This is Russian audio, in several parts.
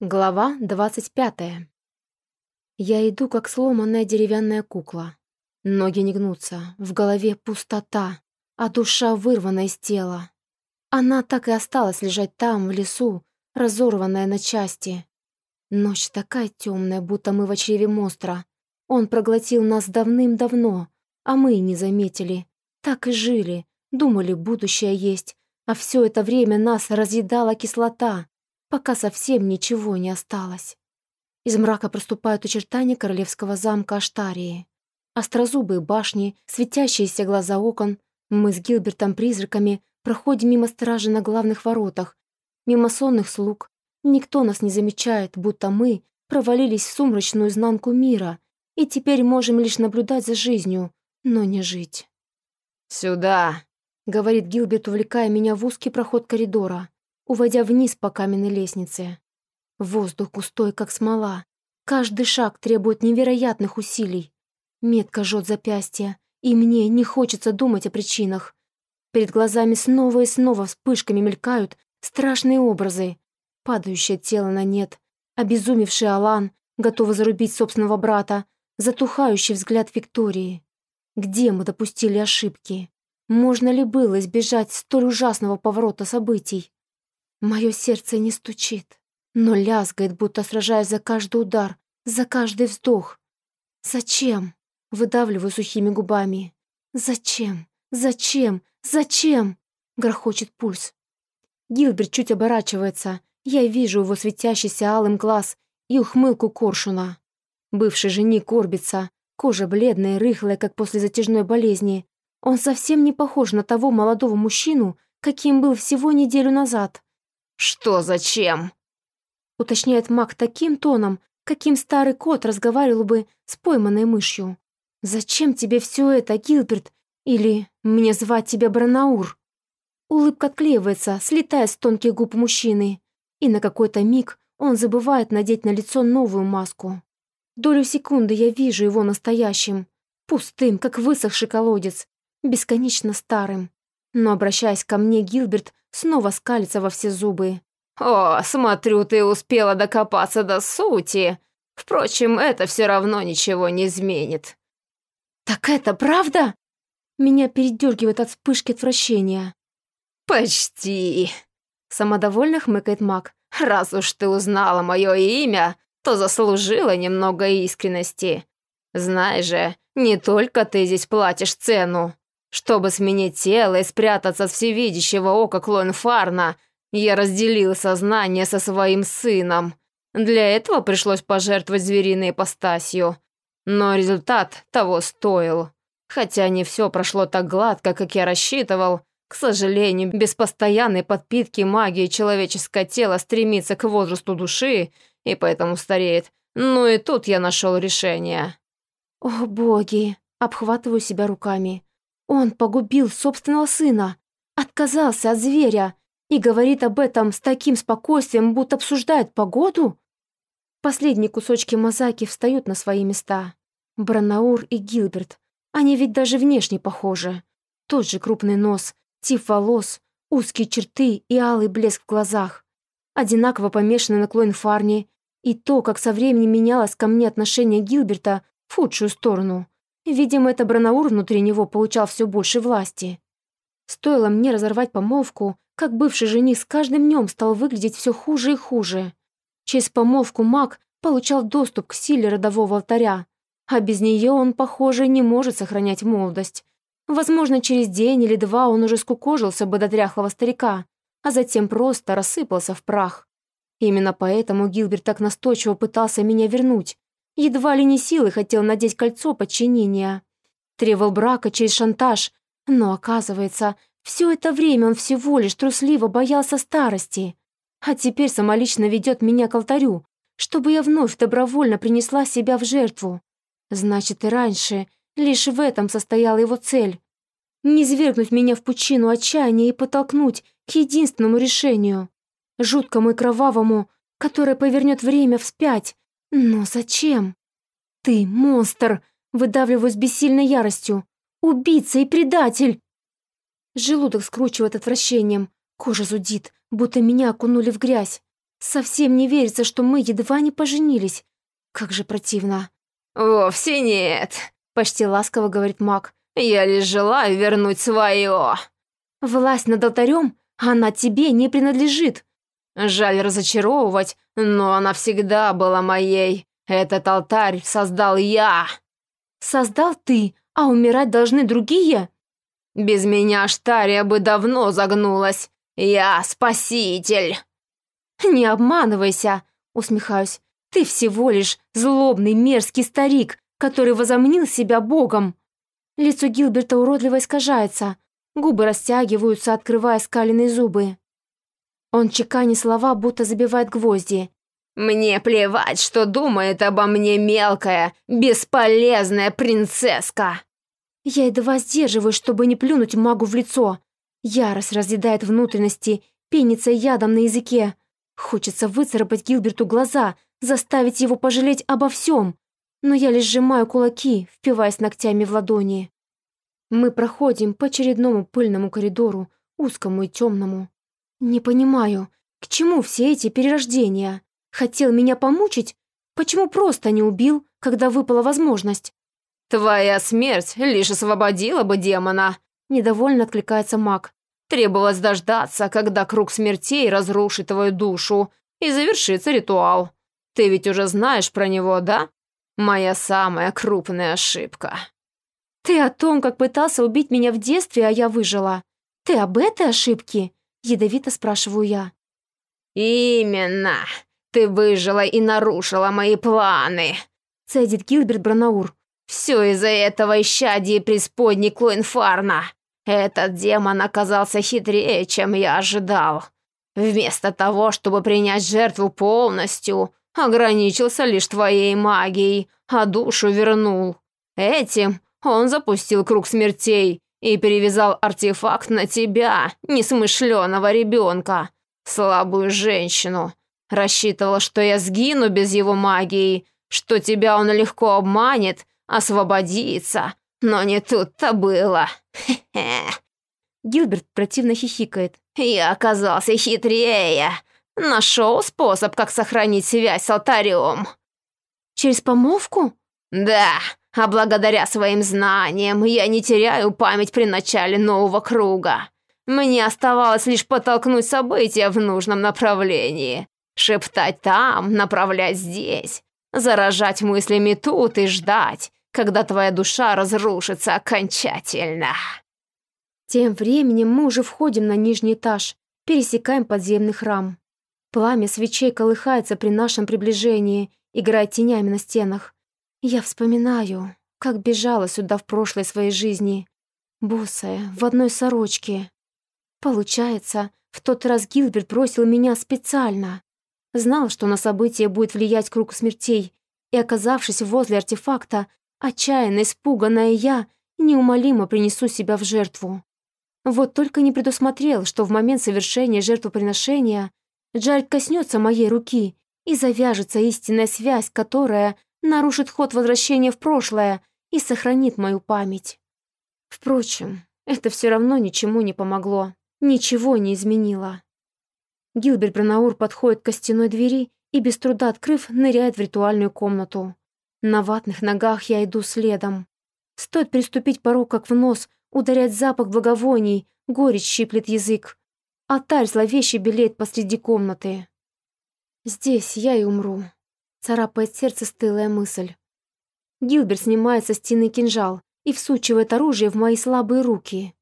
Глава двадцать пятая. Я иду, как сломанная деревянная кукла. Ноги не гнутся, в голове пустота, а душа вырвана из тела. Она так и осталась лежать там, в лесу, разорванная на части. Ночь такая темная, будто мы в чреве монстра. Он проглотил нас давным-давно, а мы и не заметили. Так и жили, думали, будущее есть, а все это время нас разъедала кислота, пока совсем ничего не осталось. Из мрака проступают очертания королевского замка Аштарии. Острозубые башни, светящиеся глаза окон. Мы с Гилбертом призраками проходим мимо стражи на главных воротах, мимо сонных слуг. Никто нас не замечает, будто мы провалились в сумрачную изнанку мира и теперь можем лишь наблюдать за жизнью, но не жить. «Сюда!» — говорит Гилберт, увлекая меня в узкий проход коридора уводя вниз по каменной лестнице. Воздух густой, как смола. Каждый шаг требует невероятных усилий. Метка жжет запястье, и мне не хочется думать о причинах. Перед глазами снова и снова вспышками мелькают страшные образы. Падающее тело на нет, обезумевший Алан, готовый зарубить собственного брата, затухающий взгляд Виктории. Где мы допустили ошибки? Можно ли было избежать столь ужасного поворота событий? Мое сердце не стучит, но лязгает, будто сражаясь за каждый удар, за каждый вздох. Зачем? Выдавливаю сухими губами. Зачем? Зачем? Зачем? Грохочет пульс. Гилберт чуть оборачивается. Я вижу его светящийся алым глаз и ухмылку коршуна. Бывший жених корбится, кожа бледная и рыхлая, как после затяжной болезни. Он совсем не похож на того молодого мужчину, каким был всего неделю назад. «Что зачем?» уточняет маг таким тоном, каким старый кот разговаривал бы с пойманной мышью. «Зачем тебе все это, Гилберт? Или мне звать тебя Бранаур?» Улыбка отклеивается, слетая с тонких губ мужчины, и на какой-то миг он забывает надеть на лицо новую маску. Долю секунды я вижу его настоящим, пустым, как высохший колодец, бесконечно старым. Но, обращаясь ко мне, Гилберт снова скалится во все зубы. «О, смотрю, ты успела докопаться до сути. Впрочем, это все равно ничего не изменит». «Так это правда?» Меня передергивает от вспышки отвращения. «Почти», — самодовольно хмыкает маг. «Раз уж ты узнала мое имя, то заслужила немного искренности. Знаешь же, не только ты здесь платишь цену. Чтобы сменить тело и спрятаться от всевидящего ока Клоенфарна, я разделил сознание со своим сыном. Для этого пришлось пожертвовать звериной ипостасью. Но результат того стоил. Хотя не все прошло так гладко, как я рассчитывал, к сожалению, без постоянной подпитки магии человеческое тело стремится к возрасту души и поэтому стареет. Ну и тут я нашел решение. «О, боги!» — обхватываю себя руками. Он погубил собственного сына, отказался от зверя и говорит об этом с таким спокойствием, будто обсуждает погоду. Последние кусочки мозаики встают на свои места. Бранаур и Гилберт, они ведь даже внешне похожи. Тот же крупный нос, тип волос, узкие черты и алый блеск в глазах. Одинаково помешаны на Клоин Фарне и то, как со временем менялось ко мне отношение Гилберта в худшую сторону. Видимо, это Бранаур внутри него получал все больше власти. Стоило мне разорвать помолвку, как бывший жених с каждым днем стал выглядеть все хуже и хуже. Через помолвку маг получал доступ к силе родового алтаря, а без нее он, похоже, не может сохранять молодость. Возможно, через день или два он уже скукожился бы до дряхлого старика, а затем просто рассыпался в прах. Именно поэтому Гилберт так настойчиво пытался меня вернуть, Едва ли не силой хотел надеть кольцо подчинения. Требовал брака через шантаж, но, оказывается, все это время он всего лишь трусливо боялся старости. А теперь самолично ведет меня к алтарю, чтобы я вновь добровольно принесла себя в жертву. Значит, и раньше лишь в этом состояла его цель. Не свергнуть меня в пучину отчаяния и подтолкнуть к единственному решению. Жуткому и кровавому, которое повернет время вспять, но зачем? Ты монстр, выдавливаю с бессильной яростью. Убийца и предатель. Желудок скручивает отвращением. Кожа зудит, будто меня окунули в грязь. Совсем не верится, что мы едва не поженились. Как же противно. «Вовсе нет», — почти ласково говорит маг. «Я лишь желаю вернуть свое». «Власть над алтарем, она тебе не принадлежит». «Жаль разочаровывать, но она всегда была моей. Этот алтарь создал я». «Создал ты, а умирать должны другие?» «Без меня Штария бы давно загнулась. Я спаситель». «Не обманывайся», — усмехаюсь. Ты всего лишь злобный, мерзкий старик, который возомнил себя богом. Лицо Гилберта уродливо искажается, губы растягиваются, открывая скаленные зубы. Он чеканит слова, будто забивает гвозди. «Мне плевать, что думает обо мне мелкая, бесполезная принцесска!» Я едва сдерживаюсь, чтобы не плюнуть магу в лицо. Ярость разъедает внутренности, пенится ядом на языке. Хочется выцарапать Гилберту глаза, заставить его пожалеть обо всем, но я лишь сжимаю кулаки, впиваясь ногтями в ладони. Мы проходим по очередному пыльному коридору, узкому и темному. Не понимаю, к чему все эти перерождения? Хотел меня помучить? Почему просто не убил, когда выпала возможность? «Твоя смерть лишь освободила бы демона», — недовольно откликается маг. «Требовалось дождаться, когда круг смертей разрушит твою душу, и завершится ритуал. Ты ведь уже знаешь про него, да? Моя самая крупная ошибка». «Ты о том, как пытался убить меня в детстве, а я выжила. Ты об этой ошибке?» Ядовито спрашиваю я. «Именно. Ты выжила и нарушила мои планы», — цедит Гилберт Бранаур. «Все из-за этого исчадия преисподней Клоинфарна. Этот демон оказался хитрее, чем я ожидал. Вместо того, чтобы принять жертву полностью, ограничился лишь твоей магией, а душу вернул. Этим он запустил круг смертей и перевязал артефакт на тебя, несмышленого ребенка, слабую женщину. Рассчитывал, что я сгину без его магии, что тебя он легко обманет, освободится. Но не тут-то было. Хе-хе. Гилберт противно хихикает. Я оказался хитрее. Нашел способ, как сохранить связь с алтарем. Через помолвку? Да, а благодаря своим знаниям я не теряю память при начале нового круга. Мне оставалось лишь подтолкнуть события в нужном направлении. Шептать там, направлять здесь. Заражать мыслями тут и ждать, когда твоя душа разрушится окончательно. Тем временем мы уже входим на нижний этаж, пересекаем подземный храм. Пламя свечей колыхается при нашем приближении, играя тенями на стенах. Я вспоминаю, как бежала сюда в прошлой своей жизни, босая, в одной сорочке. Получается, в тот раз Гилберт бросил меня специально. Знал, что на событие будет влиять круг смертей, и, оказавшись возле артефакта, отчаянно испуганная я неумолимо принесу себя в жертву. Вот только не предусмотрел, что в момент совершения жертвоприношения Джаред коснется моей руки, и завяжется истинная связь, которая нарушит ход возвращения в прошлое и сохранит мою память. Впрочем, это все равно ничему не помогло, ничего не изменило. Гилберт Бранаур подходит к костяной двери и, без труда открыв, ныряет в ритуальную комнату. На ватных ногах я иду следом. Стоит приступить порог, как в нос, ударять запах благовоний, горечь щиплет язык. Алтарь зловеще белеет посреди комнаты. Здесь я и умру. Царапает сердце стылая мысль. Гилберт снимает со стены кинжал и всучивает оружие в мои слабые руки.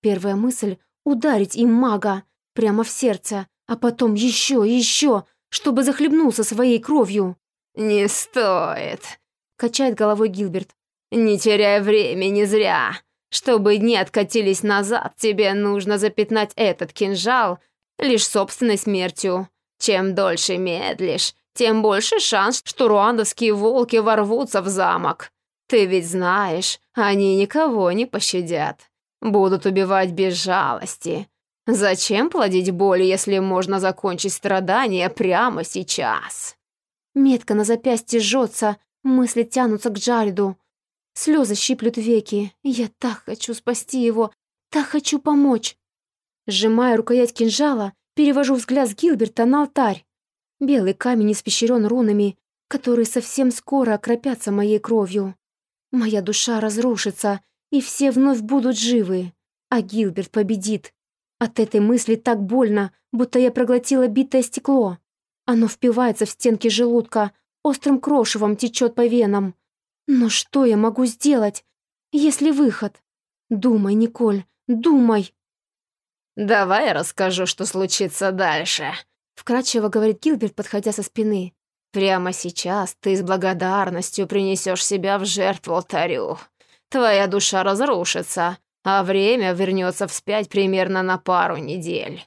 Первая мысль — ударить им мага прямо в сердце, а потом еще и еще, чтобы захлебнулся своей кровью. «Не стоит», — качает головой Гилберт. «Не теряй времени зря. Чтобы дни откатились назад, тебе нужно запятнать этот кинжал лишь собственной смертью. Чем дольше медлишь, тем больше шанс, что руандовские волки ворвутся в замок. Ты ведь знаешь, они никого не пощадят. Будут убивать без жалости. Зачем плодить боль, если можно закончить страдания прямо сейчас? Метка на запястье жжется, мысли тянутся к Джареду. Слезы щиплют веки. Я так хочу спасти его, так хочу помочь. Сжимая рукоять кинжала, перевожу взгляд с Гилберта на алтарь. Белый камень испещрен рунами, которые совсем скоро окропятся моей кровью. Моя душа разрушится, и все вновь будут живы, а Гилберт победит. От этой мысли так больно, будто я проглотила битое стекло. Оно впивается в стенки желудка, острым крошевом течет по венам. Но что я могу сделать, если выход? Думай, Николь, думай. «Давай расскажу, что случится дальше», Вкратчиво говорит Гилберт, подходя со спины. «Прямо сейчас ты с благодарностью принесешь себя в жертву алтарю. Твоя душа разрушится, а время вернется вспять примерно на пару недель.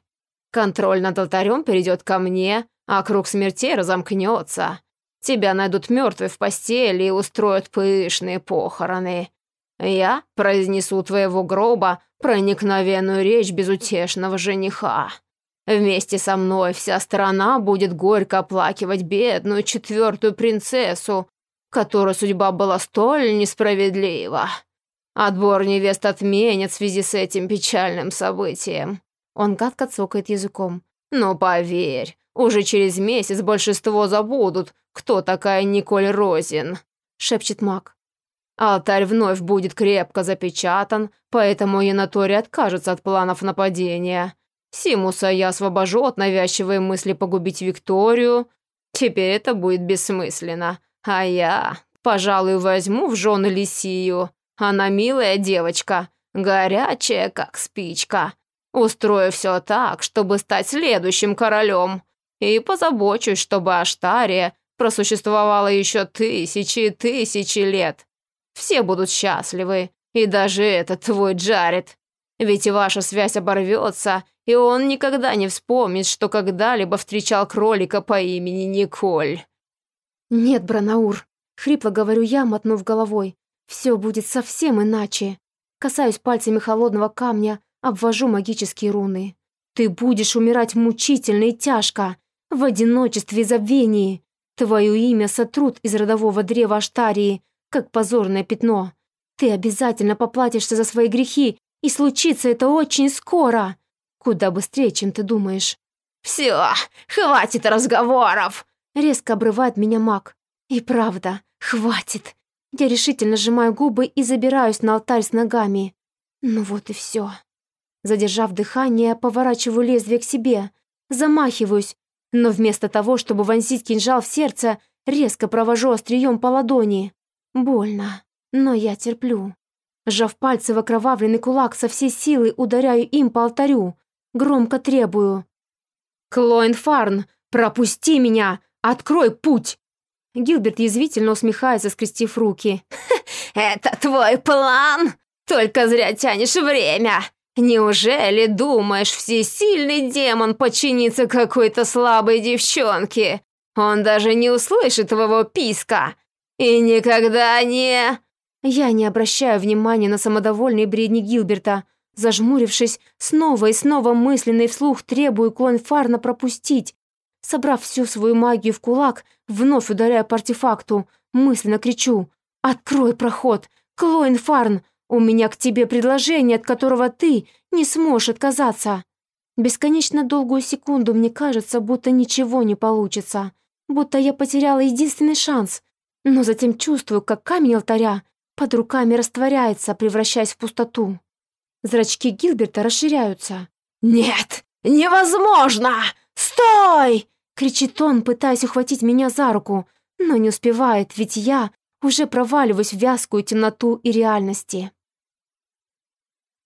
Контроль над алтарем перейдет ко мне, а круг смертей разомкнется. Тебя найдут мертвой в постели и устроят пышные похороны. Я произнесу твоего гроба проникновенную речь безутешного жениха. Вместе со мной вся страна будет горько оплакивать бедную четвертую принцессу, которой судьба была столь несправедлива. Отбор невест отменят в связи с этим печальным событием. Он гадко цокает языком. Но поверь, уже через месяц большинство забудут, кто такая Николь Розин, шепчет маг. Алтарь вновь будет крепко запечатан, поэтому Янатори откажется от планов нападения. Симуса я освобожу от навязчивой мысли погубить Викторию. Теперь это будет бессмысленно. А я, пожалуй, возьму в жены Лисию. Она милая девочка, горячая, как спичка. Устрою все так, чтобы стать следующим королем. И позабочусь, чтобы Аштария просуществовала еще тысячи и тысячи лет. Все будут счастливы, и даже этот твой Джаред. Ведь ваша связь оборвется, и он никогда не вспомнит, что когда-либо встречал кролика по имени Николь. «Нет, Бранаур», — хрипло говорю я, мотнув головой. «Все будет совсем иначе». Касаюсь пальцами холодного камня, обвожу магические руны. «Ты будешь умирать мучительно и тяжко, в одиночестве и забвении. Твое имя сотрут из родового древа Аштарии, как позорное пятно. Ты обязательно поплатишься за свои грехи, и случится это очень скоро. Куда быстрее, чем ты думаешь. «Все, хватит разговоров!» Резко обрывает меня маг. И правда, хватит. Я решительно сжимаю губы и забираюсь на алтарь с ногами. Ну вот и все. Задержав дыхание, поворачиваю лезвие к себе, замахиваюсь, но вместо того, чтобы вонзить кинжал в сердце, резко провожу острием по ладони. Больно, но я терплю. Сжав пальцы в окровавленный кулак, со всей силы ударяю им по алтарю. Громко требую. «Клоин Фарн, пропусти меня! Открой путь!» Гилберт язвительно усмехается, скрестив руки. «Это твой план? Только зря тянешь время! Неужели думаешь, всесильный демон подчинится какой-то слабой девчонке? Он даже не услышит твоего писка! И никогда не...» Я не обращаю внимания на самодовольные бредни Гилберта. Зажмурившись, снова и снова мысленно и вслух требую клон Фарна пропустить. Собрав всю свою магию в кулак, вновь ударяя по артефакту, мысленно кричу «Открой проход! Клоин Фарн! У меня к тебе предложение, от которого ты не сможешь отказаться!» Бесконечно долгую секунду мне кажется, будто ничего не получится, будто я потеряла единственный шанс, но затем чувствую, как камень алтаря под руками растворяется, превращаясь в пустоту. Зрачки Гилберта расширяются. «Нет, невозможно! Стой!» — кричит он, пытаясь ухватить меня за руку, но не успевает, ведь я уже проваливаюсь в вязкую темноту и реальности.